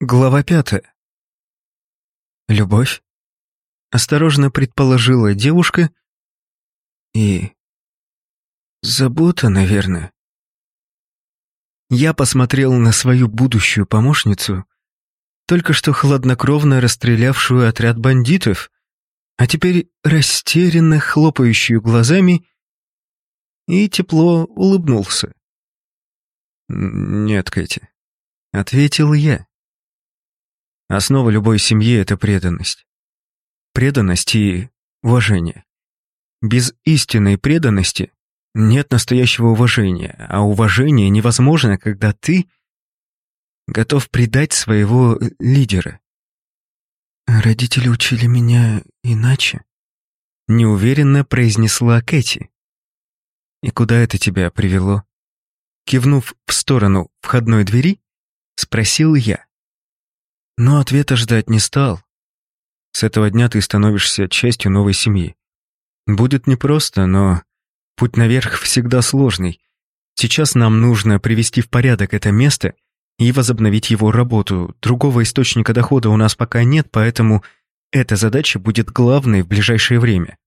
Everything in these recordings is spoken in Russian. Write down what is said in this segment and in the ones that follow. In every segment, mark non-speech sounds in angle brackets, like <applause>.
Глава пятая. Любовь? Осторожно предположила девушка. И... Забота, наверное. Я посмотрел на свою будущую помощницу, только что хладнокровно расстрелявшую отряд бандитов, а теперь растерянно хлопающую глазами, и тепло улыбнулся. «Нет, Кэти», — ответил я. Основа любой семьи — это преданность. Преданность и уважение. Без истинной преданности нет настоящего уважения, а уважение невозможно, когда ты готов предать своего лидера. «Родители учили меня иначе», — неуверенно произнесла Кэти. «И куда это тебя привело?» Кивнув в сторону входной двери, спросил я. Но ответа ждать не стал. С этого дня ты становишься частью новой семьи. Будет непросто, но путь наверх всегда сложный. Сейчас нам нужно привести в порядок это место и возобновить его работу. Другого источника дохода у нас пока нет, поэтому эта задача будет главной в ближайшее время.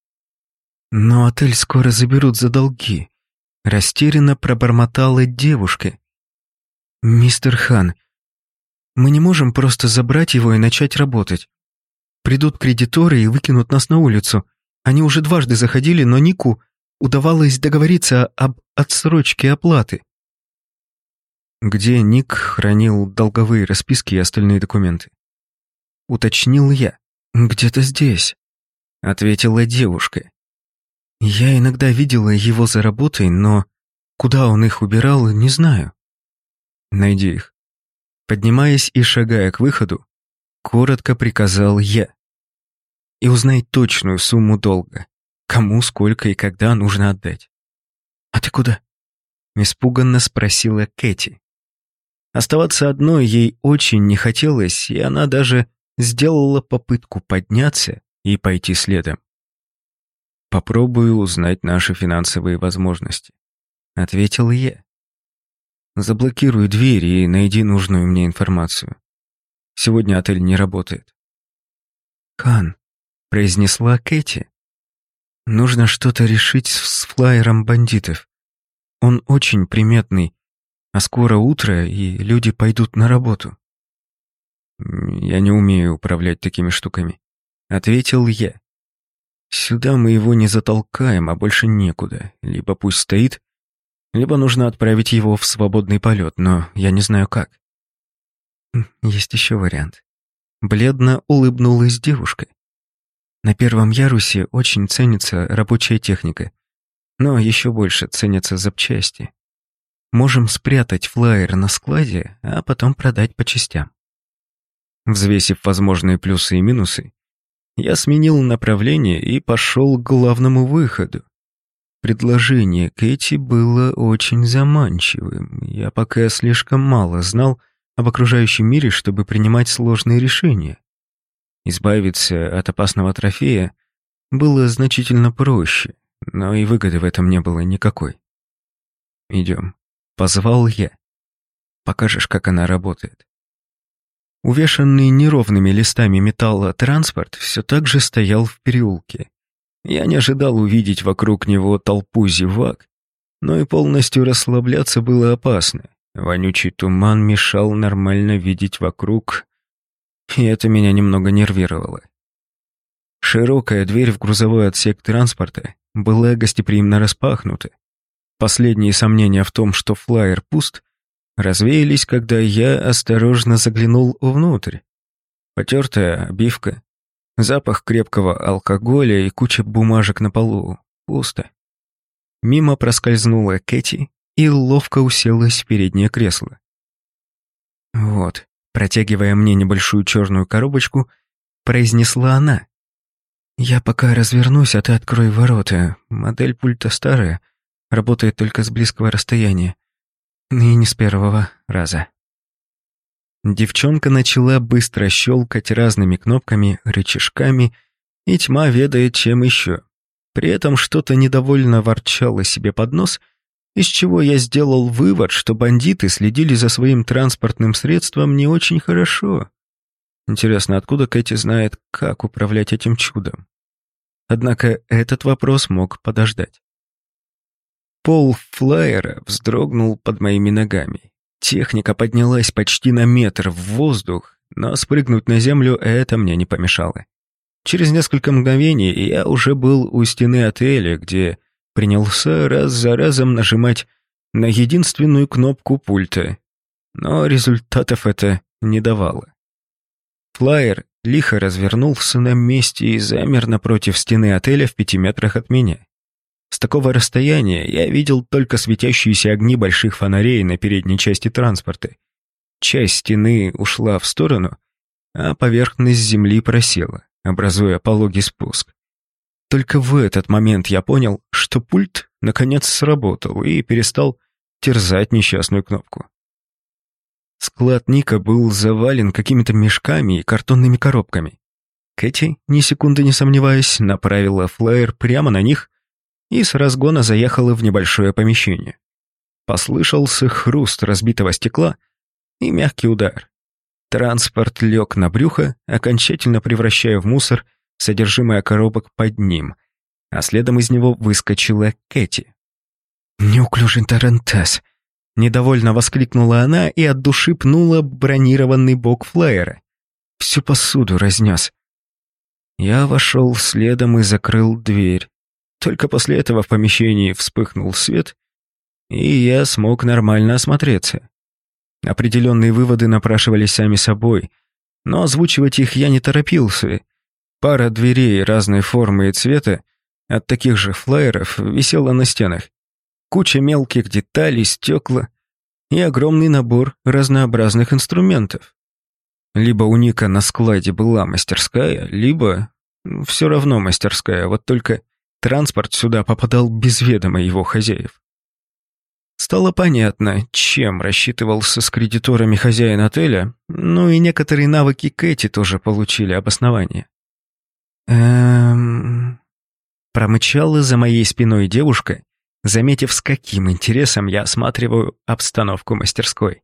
Но отель скоро заберут за долги. Растерянно пробормотала девушка. «Мистер Хан, мы не можем просто забрать его и начать работать. Придут кредиторы и выкинут нас на улицу. Они уже дважды заходили, но Нику удавалось договориться об отсрочке оплаты. Где Ник хранил долговые расписки и остальные документы? Уточнил я. «Где-то здесь», — ответила девушка. Я иногда видела его за работой, но куда он их убирал, не знаю. Найди их. Поднимаясь и шагая к выходу, коротко приказал я. И узнай точную сумму долга, кому, сколько и когда нужно отдать. «А ты куда?» — испуганно спросила Кэти. Оставаться одной ей очень не хотелось, и она даже сделала попытку подняться и пойти следом. «Попробую узнать наши финансовые возможности», — ответил я. Заблокируй дверь и найди нужную мне информацию. Сегодня отель не работает. Кан, произнесла Кэти. Нужно что-то решить с флайером бандитов. Он очень приметный, а скоро утро, и люди пойдут на работу. Я не умею управлять такими штуками, ответил я. Сюда мы его не затолкаем, а больше некуда. Либо пусть стоит, либо нужно отправить его в свободный полет, но я не знаю как. Хм, есть еще вариант. Бледно улыбнулась девушка. На первом ярусе очень ценится рабочая техника, но еще больше ценятся запчасти. Можем спрятать флайер на складе, а потом продать по частям. Взвесив возможные плюсы и минусы, я сменил направление и пошел к главному выходу. Предложение Кэти было очень заманчивым. Я пока слишком мало знал об окружающем мире, чтобы принимать сложные решения. Избавиться от опасного трофея было значительно проще, но и выгоды в этом не было никакой. «Идем», — позвал я. «Покажешь, как она работает». Увешанный неровными листами металла транспорт все так же стоял в переулке. Я не ожидал увидеть вокруг него толпу зевак, но и полностью расслабляться было опасно. Вонючий туман мешал нормально видеть вокруг, и это меня немного нервировало. Широкая дверь в грузовой отсек транспорта была гостеприимно распахнута. Последние сомнения в том, что флайер пуст, развеялись, когда я осторожно заглянул внутрь. Потертая обивка, Запах крепкого алкоголя и куча бумажек на полу. Пусто. Мимо проскользнула Кэти и ловко уселась в переднее кресло. «Вот», протягивая мне небольшую черную коробочку, произнесла она. «Я пока развернусь, а ты открой ворота. Модель пульта старая, работает только с близкого расстояния. И не с первого раза». Девчонка начала быстро щелкать разными кнопками, рычажками, и тьма ведает чем еще. При этом что-то недовольно ворчало себе под нос, из чего я сделал вывод, что бандиты следили за своим транспортным средством не очень хорошо. Интересно, откуда Кэти знает, как управлять этим чудом? Однако этот вопрос мог подождать. Пол флайера вздрогнул под моими ногами. Техника поднялась почти на метр в воздух, но спрыгнуть на землю это мне не помешало. Через несколько мгновений я уже был у стены отеля, где принялся раз за разом нажимать на единственную кнопку пульта, но результатов это не давало. Флайер лихо развернулся на месте и замер напротив стены отеля в пяти метрах от меня. С такого расстояния я видел только светящиеся огни больших фонарей на передней части транспорта. Часть стены ушла в сторону, а поверхность земли просела, образуя пологий спуск. Только в этот момент я понял, что пульт наконец сработал и перестал терзать несчастную кнопку. Склад Ника был завален какими-то мешками и картонными коробками. Кэти, ни секунды не сомневаясь, направила флайер прямо на них и с разгона заехала в небольшое помещение. Послышался хруст разбитого стекла и мягкий удар. Транспорт лег на брюхо, окончательно превращая в мусор содержимое коробок под ним, а следом из него выскочила Кэти. «Неуклюжий Тарантас!» Недовольно воскликнула она и от души пнула бронированный бок флайера. Всю посуду разнес. Я вошел следом и закрыл дверь. Только после этого в помещении вспыхнул свет, и я смог нормально осмотреться. Определенные выводы напрашивались сами собой, но озвучивать их я не торопился, Пара дверей разной формы и цвета от таких же флайеров висела на стенах. Куча мелких деталей, стекла и огромный набор разнообразных инструментов. Либо у Ника на складе была мастерская, либо все равно мастерская, вот только транспорт сюда попадал без ведома его хозяев. Стало понятно, чем рассчитывался с кредиторами хозяин отеля, ну и некоторые навыки Кэти тоже получили обоснование. Эм... Промычала за моей спиной девушка, заметив, с каким интересом я осматриваю обстановку мастерской.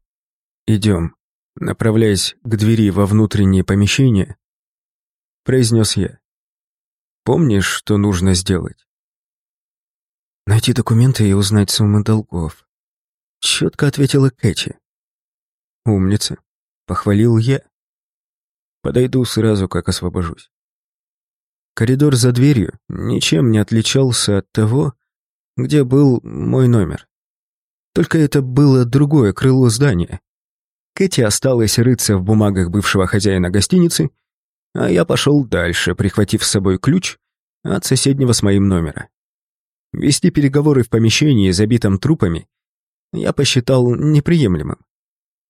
«Идем», направляясь к двери во внутреннее помещение, произнес я. «Помнишь, что нужно сделать?» «Найти документы и узнать суммы долгов», — четко ответила Кэти. «Умница», — похвалил я. «Подойду сразу, как освобожусь». Коридор за дверью ничем не отличался от того, где был мой номер. Только это было другое крыло здания. Кэти осталась рыться в бумагах бывшего хозяина гостиницы, а я пошел дальше, прихватив с собой ключ от соседнего с моим номера. Вести переговоры в помещении, забитом трупами, я посчитал неприемлемым.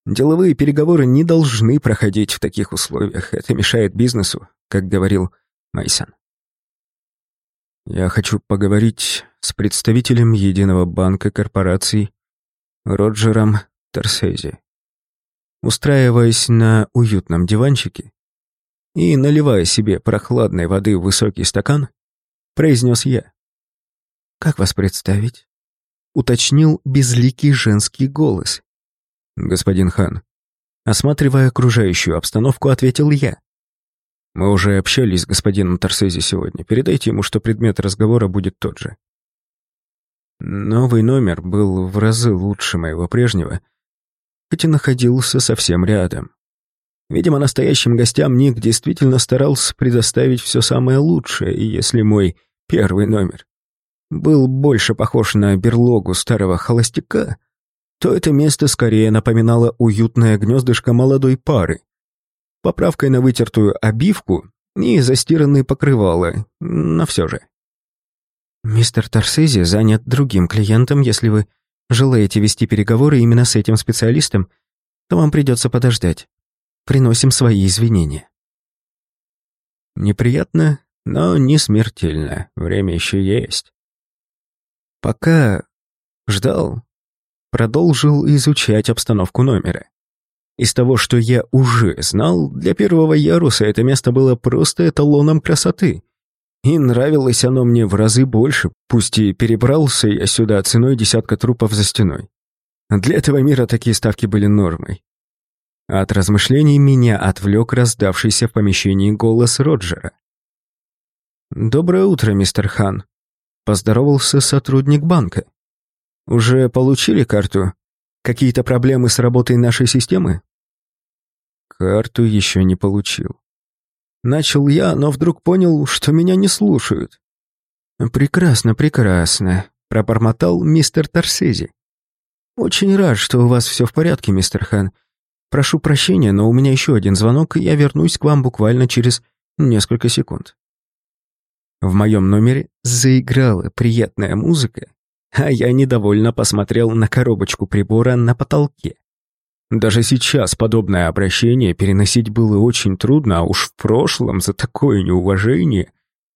Деловые переговоры не должны проходить в таких условиях, это мешает бизнесу, как говорил Мейсон. Я хочу поговорить с представителем Единого банка корпораций Роджером Торсези. Устраиваясь на уютном диванчике и наливая себе прохладной воды в высокий стакан, произнес я. «Как вас представить?» — уточнил безликий женский голос. «Господин Хан». Осматривая окружающую обстановку, ответил я. Мы уже общались с господином Торсези сегодня. Передайте ему, что предмет разговора будет тот же. Новый номер был в разы лучше моего прежнего, хоть и находился совсем рядом. Видимо, настоящим гостям Ник действительно старался предоставить все самое лучшее, и если мой первый номер был больше похож на берлогу старого холостяка, то это место скорее напоминало уютное гнездышко молодой пары, поправкой на вытертую обивку и застиранные покрывала, но все же. «Мистер Торсези занят другим клиентом. Если вы желаете вести переговоры именно с этим специалистом, то вам придется подождать. Приносим свои извинения». Неприятно, но не смертельно. Время еще есть. Пока ждал, продолжил изучать обстановку номера. Из того, что я уже знал, для первого яруса это место было просто эталоном красоты. И нравилось оно мне в разы больше, пусть и перебрался я сюда ценой десятка трупов за стеной. Для этого мира такие ставки были нормой. От размышлений меня отвлек раздавшийся в помещении голос Роджера. «Доброе утро, мистер Хан», — поздоровался сотрудник банка. «Уже получили карту? Какие-то проблемы с работой нашей системы?» Карту еще не получил. Начал я, но вдруг понял, что меня не слушают. «Прекрасно, прекрасно», — пробормотал мистер Торсези. «Очень рад, что у вас все в порядке, мистер Хан. Прошу прощения, но у меня еще один звонок, и я вернусь к вам буквально через несколько секунд». В моем номере заиграла приятная музыка, а я недовольно посмотрел на коробочку прибора на потолке. Даже сейчас подобное обращение переносить было очень трудно, а уж в прошлом за такое неуважение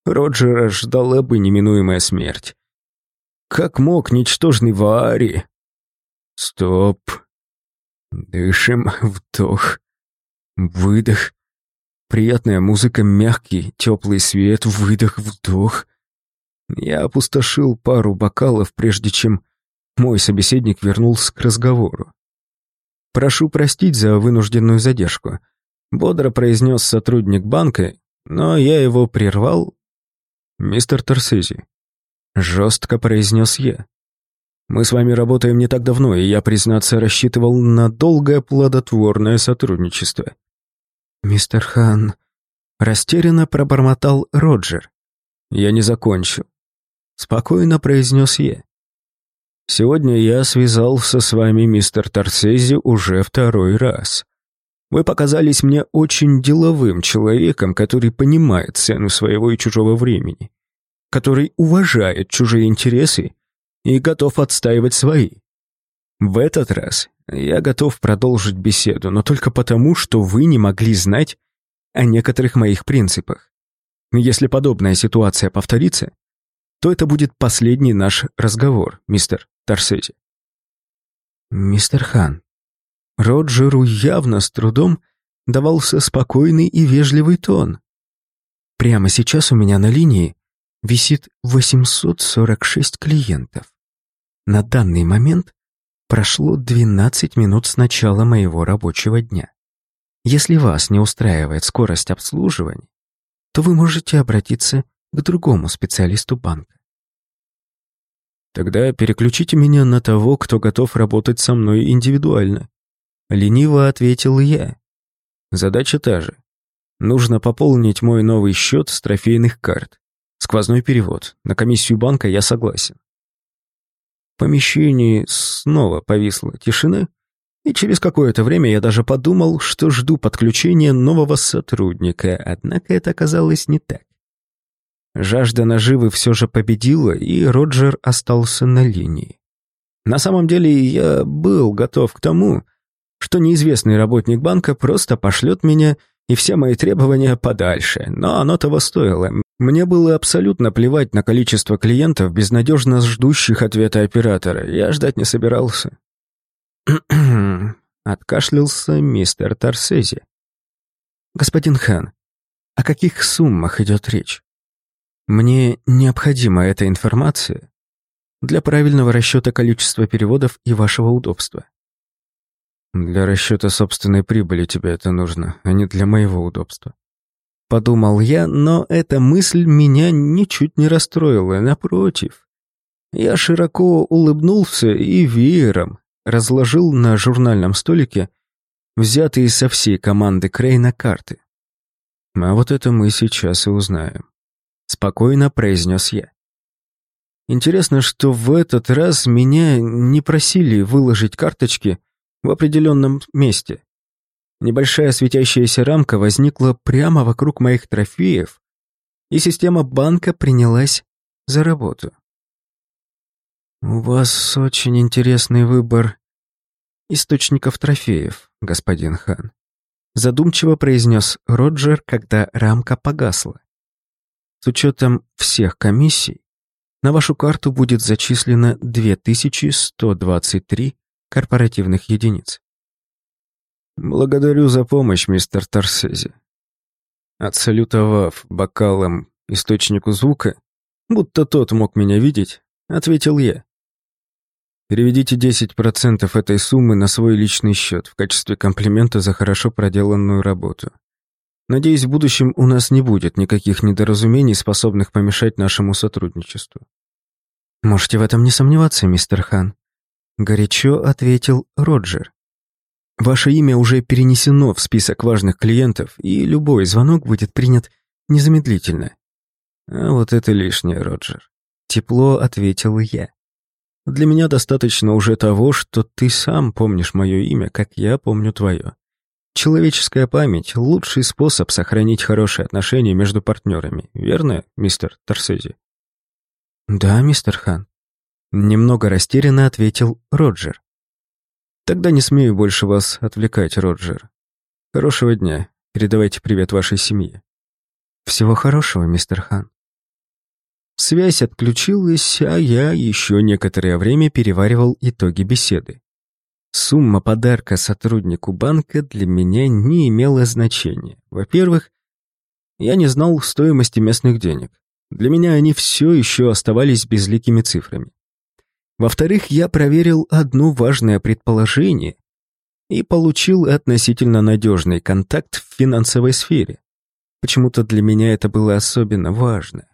Роджера ждала бы неминуемая смерть. Как мог ничтожный Ваари? Стоп. Дышим, вдох, выдох. Приятная музыка, мягкий, теплый свет, выдох, вдох. Я опустошил пару бокалов, прежде чем мой собеседник вернулся к разговору. «Прошу простить за вынужденную задержку», — бодро произнес сотрудник банка, но я его прервал. «Мистер Торсези», — жестко произнес я. «Мы с вами работаем не так давно, и я, признаться, рассчитывал на долгое плодотворное сотрудничество. «Мистер Хан...» Растерянно пробормотал Роджер. «Я не закончил». Спокойно произнес я. «Сегодня я связался с вами, мистер Торсези, уже второй раз. Вы показались мне очень деловым человеком, который понимает цену своего и чужого времени, который уважает чужие интересы и готов отстаивать свои. В этот раз я готов продолжить беседу, но только потому, что вы не могли знать о некоторых моих принципах. Если подобная ситуация повторится, то это будет последний наш разговор, мистер Торсети. Мистер Хан, Роджеру явно с трудом давался спокойный и вежливый тон. Прямо сейчас у меня на линии висит 846 клиентов. На данный момент Прошло 12 минут с начала моего рабочего дня. Если вас не устраивает скорость обслуживания, то вы можете обратиться к другому специалисту банка. Тогда переключите меня на того, кто готов работать со мной индивидуально. Лениво ответил я. Задача та же. Нужно пополнить мой новый счет с трофейных карт. Сквозной перевод. На комиссию банка я согласен помещении снова повисла тишина, и через какое-то время я даже подумал, что жду подключения нового сотрудника, однако это оказалось не так. Жажда наживы все же победила, и Роджер остался на линии. На самом деле я был готов к тому, что неизвестный работник банка просто пошлет меня и все мои требования подальше, но оно того стоило. Мне было абсолютно плевать на количество клиентов, безнадежно ждущих ответа оператора. Я ждать не собирался. <clears throat> Откашлялся мистер Торсези. «Господин Хан, о каких суммах идет речь? Мне необходима эта информация для правильного расчета количества переводов и вашего удобства». «Для расчета собственной прибыли тебе это нужно, а не для моего удобства», Подумал я, но эта мысль меня ничуть не расстроила, напротив. Я широко улыбнулся и веером разложил на журнальном столике взятые со всей команды Крейна карты. А вот это мы сейчас и узнаем. Спокойно произнес я. Интересно, что в этот раз меня не просили выложить карточки в определенном месте. Небольшая светящаяся рамка возникла прямо вокруг моих трофеев, и система банка принялась за работу. «У вас очень интересный выбор источников трофеев, господин Хан», задумчиво произнес Роджер, когда рамка погасла. С учетом всех комиссий, на вашу карту будет зачислено 2123 корпоративных единиц. «Благодарю за помощь, мистер Торсези». Отсалютовав бокалом источнику звука, будто тот мог меня видеть, ответил я. Переведите 10% этой суммы на свой личный счет в качестве комплимента за хорошо проделанную работу. Надеюсь, в будущем у нас не будет никаких недоразумений, способных помешать нашему сотрудничеству. Можете в этом не сомневаться, мистер Хан. Горячо ответил Роджер. Ваше имя уже перенесено в список важных клиентов, и любой звонок будет принят незамедлительно. А вот это лишнее, Роджер. Тепло ответил я. Для меня достаточно уже того, что ты сам помнишь мое имя, как я помню твое. Человеческая память — лучший способ сохранить хорошие отношения между партнерами, верно, мистер Торсези? Да, мистер Хан. Немного растерянно ответил Роджер. Тогда не смею больше вас отвлекать, Роджер. Хорошего дня. Передавайте привет вашей семье. Всего хорошего, мистер Хан. Связь отключилась, а я еще некоторое время переваривал итоги беседы. Сумма подарка сотруднику банка для меня не имела значения. Во-первых, я не знал стоимости местных денег. Для меня они все еще оставались безликими цифрами. Во-вторых, я проверил одно важное предположение и получил относительно надежный контакт в финансовой сфере. Почему-то для меня это было особенно важно.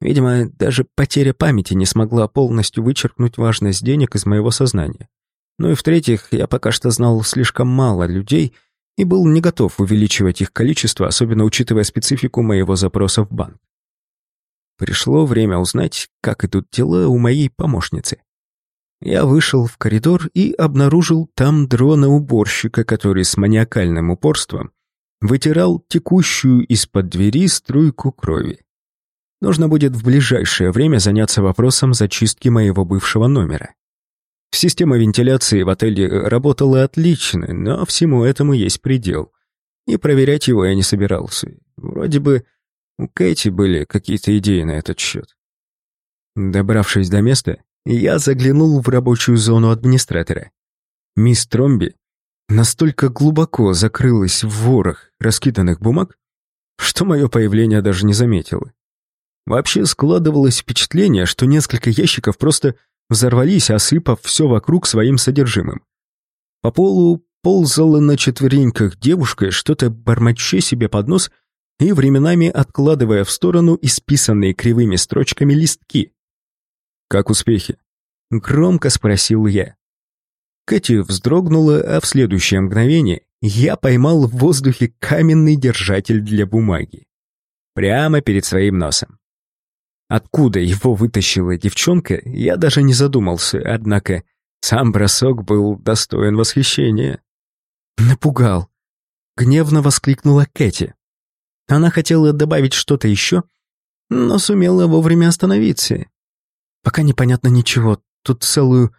Видимо, даже потеря памяти не смогла полностью вычеркнуть важность денег из моего сознания. Ну и в-третьих, я пока что знал слишком мало людей и был не готов увеличивать их количество, особенно учитывая специфику моего запроса в банк. Пришло время узнать, как идут дела у моей помощницы. Я вышел в коридор и обнаружил там дрона-уборщика, который с маниакальным упорством вытирал текущую из-под двери струйку крови. Нужно будет в ближайшее время заняться вопросом зачистки моего бывшего номера. Система вентиляции в отеле работала отлично, но всему этому есть предел. И проверять его я не собирался. Вроде бы у Кэти были какие-то идеи на этот счет. Добравшись до места, я заглянул в рабочую зону администратора. Мисс Тромби настолько глубоко закрылась в ворох раскиданных бумаг, что мое появление даже не заметила. Вообще складывалось впечатление, что несколько ящиков просто взорвались, осыпав все вокруг своим содержимым. По полу ползала на четвереньках девушка, что-то бормоча себе под нос и временами откладывая в сторону исписанные кривыми строчками листки. «Как успехи?» — громко спросил я. Кэти вздрогнула, а в следующее мгновение я поймал в воздухе каменный держатель для бумаги. Прямо перед своим носом. Откуда его вытащила девчонка, я даже не задумался, однако сам бросок был достоин восхищения. «Напугал!» — гневно воскликнула Кэти. Она хотела добавить что-то еще, но сумела вовремя остановиться. Пока непонятно ничего, тут целую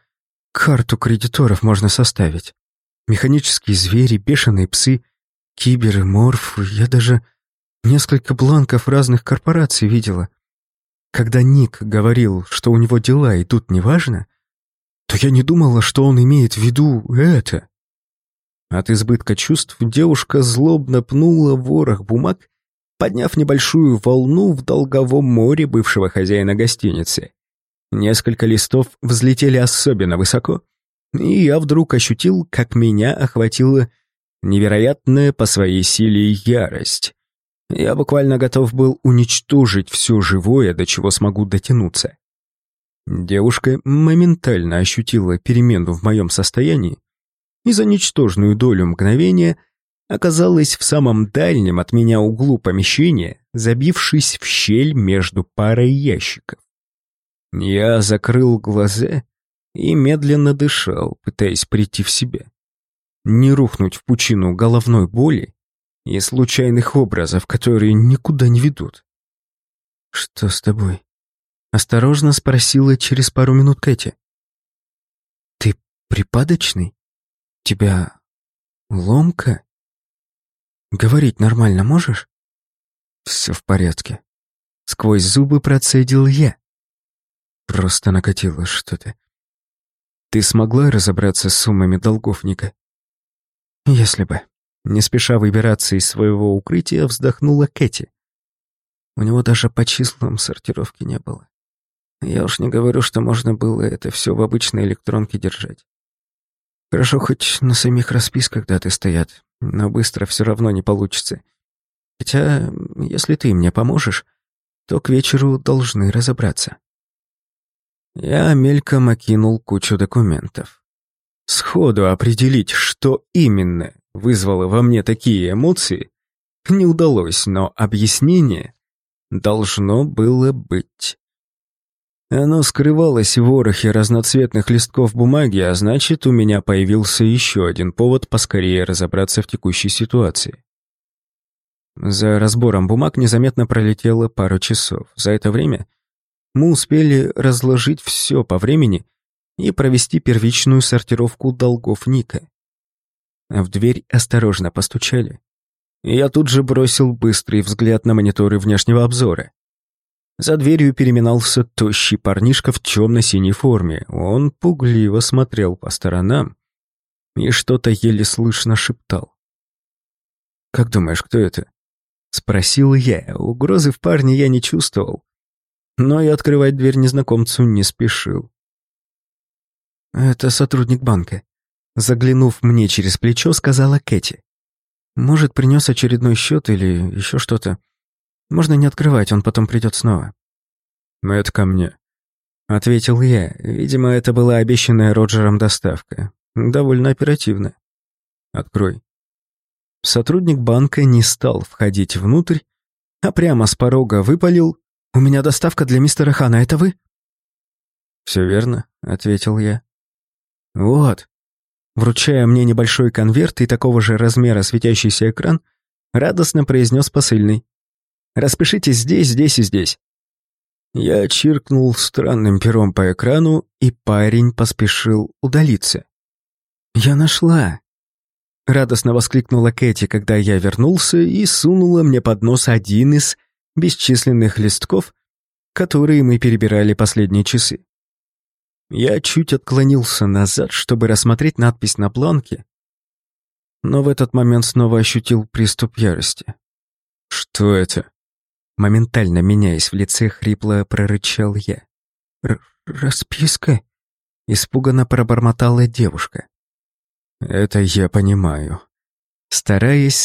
карту кредиторов можно составить. Механические звери, бешеные псы, киберы, морфы, я даже несколько бланков разных корпораций видела — когда Ник говорил, что у него дела идут неважно, то я не думала, что он имеет в виду это. От избытка чувств девушка злобно пнула ворох бумаг, подняв небольшую волну в долговом море бывшего хозяина гостиницы. Несколько листов взлетели особенно высоко, и я вдруг ощутил, как меня охватила невероятная по своей силе ярость. Я буквально готов был уничтожить все живое, до чего смогу дотянуться. Девушка моментально ощутила перемену в моем состоянии и за ничтожную долю мгновения оказалась в самом дальнем от меня углу помещения, забившись в щель между парой ящиков. Я закрыл глаза и медленно дышал, пытаясь прийти в себя. Не рухнуть в пучину головной боли и случайных образов, которые никуда не ведут. «Что с тобой?» — осторожно спросила через пару минут Кэти. «Ты припадочный? Тебя ломка? Говорить нормально можешь?» «Все в порядке». Сквозь зубы процедил я. Просто накатило что-то. Ты смогла разобраться с суммами долгов Ника? Если бы. Не спеша выбираться из своего укрытия, вздохнула Кэти. У него даже по числам сортировки не было. Я уж не говорю, что можно было это все в обычной электронке держать. Хорошо, хоть на самих расписках даты стоят, но быстро все равно не получится. Хотя, если ты мне поможешь, то к вечеру должны разобраться. Я мельком окинул кучу документов. Сходу определить, что именно вызвало во мне такие эмоции, не удалось, но объяснение должно было быть. Оно скрывалось в ворохе разноцветных листков бумаги, а значит, у меня появился еще один повод поскорее разобраться в текущей ситуации. За разбором бумаг незаметно пролетело пару часов. За это время мы успели разложить все по времени и провести первичную сортировку долгов Ника. В дверь осторожно постучали. Я тут же бросил быстрый взгляд на мониторы внешнего обзора. За дверью переминался тощий парнишка в темно-синей форме. Он пугливо смотрел по сторонам и что-то еле слышно шептал. «Как думаешь, кто это?» Спросил я. Угрозы в парне я не чувствовал. Но и открывать дверь незнакомцу не спешил. «Это сотрудник банка», — заглянув мне через плечо, сказала Кэти. «Может, принес очередной счет или еще что-то. Можно не открывать, он потом придет снова». «Но это ко мне», — ответил я. Видимо, это была обещанная Роджером доставка. Довольно оперативно. «Открой». Сотрудник банка не стал входить внутрь, а прямо с порога выпалил «У меня доставка для мистера Хана, это вы?» «Все верно», — ответил я. «Вот». Вручая мне небольшой конверт и такого же размера светящийся экран, радостно произнес посыльный. «Распишитесь здесь, здесь и здесь». Я чиркнул странным пером по экрану, и парень поспешил удалиться. «Я нашла!» Радостно воскликнула Кэти, когда я вернулся, и сунула мне под нос один из бесчисленных листков, которые мы перебирали последние часы. Я чуть отклонился назад, чтобы рассмотреть надпись на планке, но в этот момент снова ощутил приступ ярости. «Что это?» Моментально меняясь в лице, хрипло прорычал я. «Расписка?» Испуганно пробормотала девушка. Это я понимаю. Стараясь